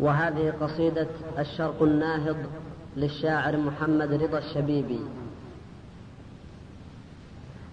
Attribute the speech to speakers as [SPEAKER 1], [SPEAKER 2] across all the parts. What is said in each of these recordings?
[SPEAKER 1] وهذه قصيدة الشرق الناهض للشاعر محمد رضا الشبيبي.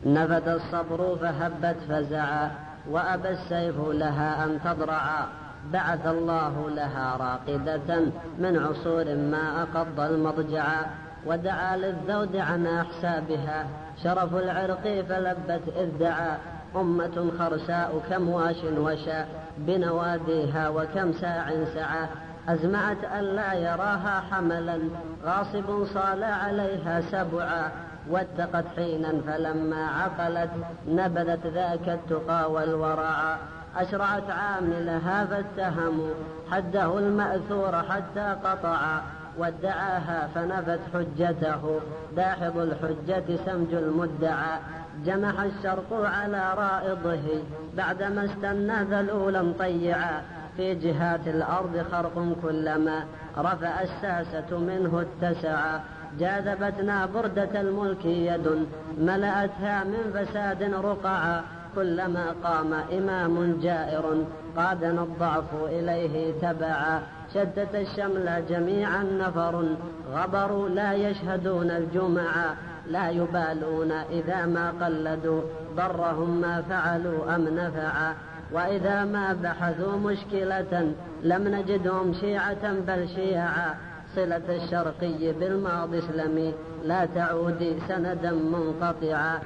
[SPEAKER 1] نفد الصبر فهبت فزعا وأبى السيف لها أن تضرعا. بعث الله لها راقدة من عصور ما أقض المضجعا. ودعا للذود عن أحسابها شرف العرق فلبت إذ دعا. أمة خرساء كم واش وشا بنواديها وكم ساع سعى. أزمعت ألا يراها حملا غاصب صال عليها سبعا. واتقت حينا فلما عقلت نبذت ذاك التقى والورع أشرعت عاملها فاتهموا حده المأثور حتى قطع وادعاها فنفت حجته داحض الحجة سمج المدعى. جمح الشرق على رائضه بعدما استنى ذلولا طيعا. في جهات الأرض خرق كلما رفع الساسة منه اتسعا. جاذبتنا بردة الملك يد ملأتها من فساد رقعا. كلما قام إمام جائر قادنا الضعف إليه تبعا. شتت الشمل جميعا نفر. غبروا لا يشهدون الجمعا لا يبالون إذا ما قلدوا. ضرهم ما فعلوا أم نفعا. وإذا ما بحثوا مشكلة لم نجدهم شيعة بل شيعا. صلة الشرقي بالماضي اسلمي. لا تعودي سندا منقطعا.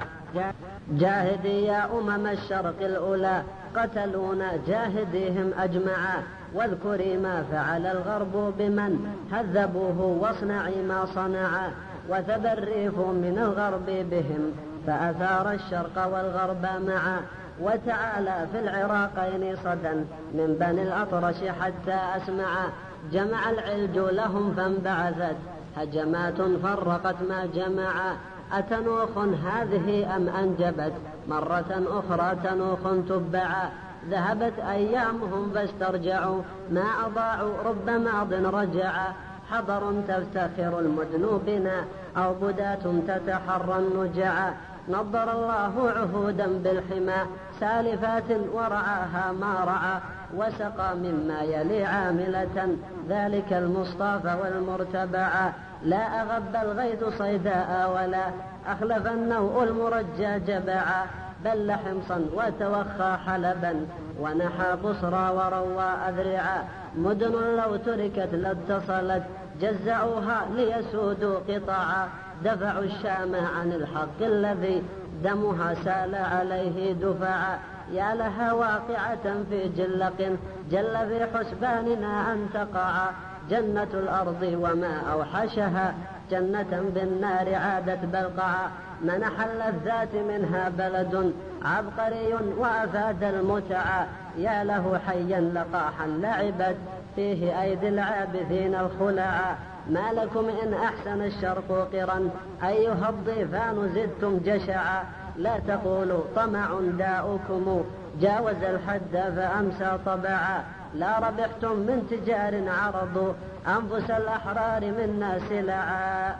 [SPEAKER 1] جاهدي يا أمم الشرق الأولى قتلونا جاهديهم أجمعا. واذكري ما فعل الغرب بمن هذبوه واصنعي ما صنعا. وثب الريف من الغرب بهم فأثار الشرق والغرب معا. وتعالى في العراقين صدا من بني الأطرش حتى أسمعا. جمع العلج لهم فانبعثت هجمات فرقت ما جمعا. أتنوخ هذه أم أنجبت مرة أخرى تنوخ تبعا ذهبت أيامهم فاسترجعوا. ما أضاعوا رب ماض رجعا حضر تفتخر المدن بنا أو بداة تتحرى النجعا نضر الله عهودا بالحمى سالفات ورعاها ما رعى وسقى مما يلي عاملة. ذلك المصطفى والمرتبع. لا أغب الغيث صيداء ولا أخلف النوء المرجى جبعا. بل حمصا وتوخى حلبا ونحى بصرى وروى أذرعا. مدن لو تركت لاتصلت جزعوها ليسودوا قطعا. دفعوا الشام عن الحق الذي دمها سال عليه دفعا. يا لها واقعة في جلق جل في حسباننا أن تقع جنة الأرض وما أوحشها جنة بالنار عادت بلقعا منح اللذات منها بلد عبقري وأفاد المتعة يا له حيا لقاحا لعبت فيه أيدي العابثين الخلعا ما لكم إن أحسن الشرق قرا أيها الضيفان زدتم جشعا لا تقولوا طمع داؤكم جاوز الحد فأمسى طبعا لا ربحتم من تجار عرضوا أنفس الأحرار منا سلعا